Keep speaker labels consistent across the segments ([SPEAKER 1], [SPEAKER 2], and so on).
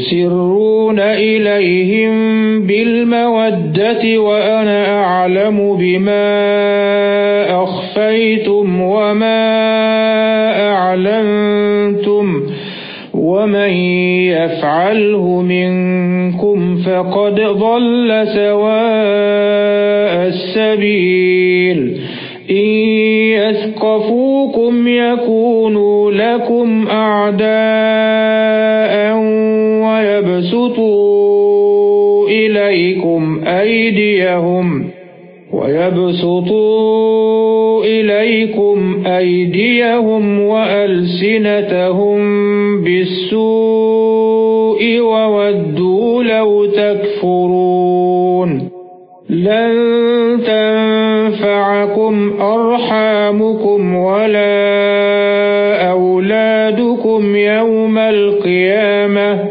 [SPEAKER 1] تُسِرُّونَ إِلَيْهِم بِالْمَوَدَّةِ وَأَنَا أَعْلَمُ بِمَا أَخْفَيْتُمْ وَمَا أَعْلَنتُمْ وَمَن يَفْعَلْهُ مِنكُمْ فَقَدْ ضَلَّ سَوَاءَ السَّبِيلِ إِن يَثْقَفُوكُمْ يَكُونُوا لَكُمْ أَعْدَاءً وَيَبْسُطُوا إِلَيْكُمْ أَيْدِيَهُمْ وَيَبْسُطُوا إِلَيْكُمْ أَيْدِيَهُمْ وَأَلْسِنَتَهُم بِالسُّوءِ وَوَدُّوا لَوْ تَكْفُرُونَ لَن تَنفَعَكُمْ أَرْحَامُكُمْ وَلَا أَوْلَادُكُمْ يَوْمَ الْقِيَامَةِ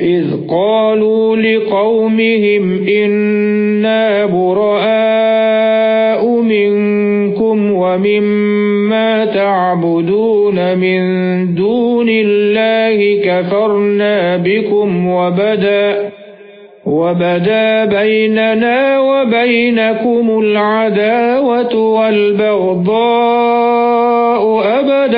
[SPEAKER 1] إِذْ قَالُوا لِقَوْمِهِمْ إِنَّا بُرَآءُ مِنكُمْ وَمِمَّا تَعْبُدُونَ مِن دُونِ اللَّهِ كَفَرْنَا بِكُمْ وَبَدَا وَبَدَا بَيْنَنَا وَبَيْنَكُمُ الْعَدَاوَةُ وَالْبَغْضَاءُ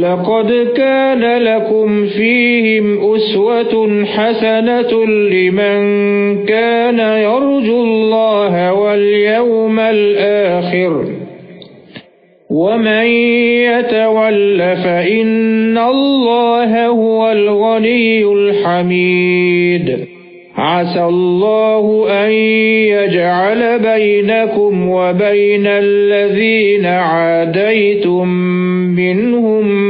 [SPEAKER 1] لَقَدْ كَانَ لَكُمْ فِيهِمْ أُسْوَةٌ حَسَنَةٌ لِّمَن كَانَ يَرْجُو اللَّهَ وَالْيَوْمَ الْآخِرَ. وَمَن يَتَوَلَّ فَإِنَّ اللَّهَ هُوَ الْغَنِيُّ الْحَمِيدُ. عَسَى اللَّهُ أَن يَجْعَلَ بَيْنَكُمْ وَبَيْنَ الَّذِينَ عَادَيْتُم مِّنْهُم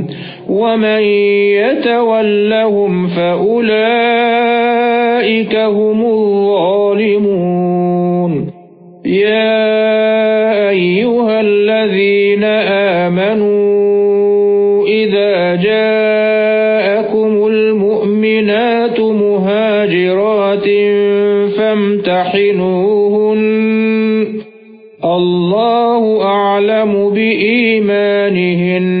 [SPEAKER 1] ومن يتولهم فأولئك هم الظالمون. يا أيها الذين آمنوا إذا جاءكم المؤمنات مهاجرات فامتحنوهن. الله أعلم بإيمانهن.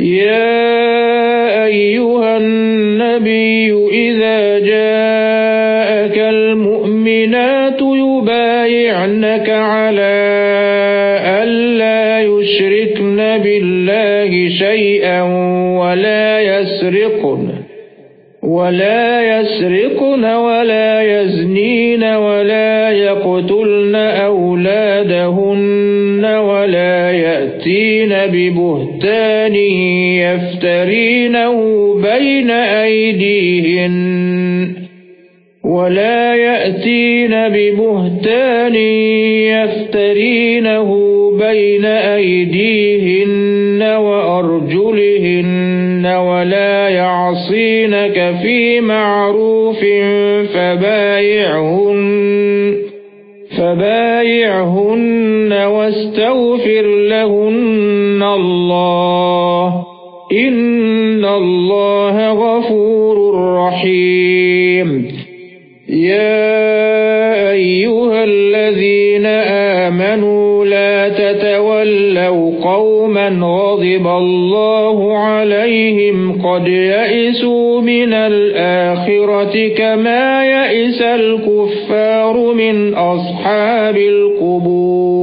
[SPEAKER 1] يَا أَيُّهَا النَّبِيُّ إِذَا جَاءَكَ الْمُؤْمِنَاتُ يُبَايِعْنَكَ عَلَى أَلَّا يُشْرِكْنَ بِاللَّهِ شَيْئًا وَلَا يَسْرِقْنَ وَلَا يَسْرِقْنَ وَلَا يَزْنِينَ وَلَا يَقْتُلْنَ بِبُهْتَانٍ يَفْتَرِينَهُ بَيْنَ أَيْدِيهِنَّ وَلَا يَأْتِينَ بِبُهْتَانٍ يَفْتَرِينَهُ بَيْنَ أَيْدِيهِنَّ وَأَرْجُلِهِنَّ وَلَا يَعْصِينَكَ فِي مَعْرُوفٍ فَبَايِعْهُنَّ فَبَايِعْهُنَّ وَاسْتَغْفِرْ لَهُنَّ تَتَوَلَّوْا قَوْمًا غَضِبَ اللَّهُ عَلَيْهِمْ قَدْ يَئِسُوا مِنَ الْآخِرَةِ كَمَا يَئِسَ الْكُفَّارُ مِنْ أَصْحَابِ الْقُبُورِ.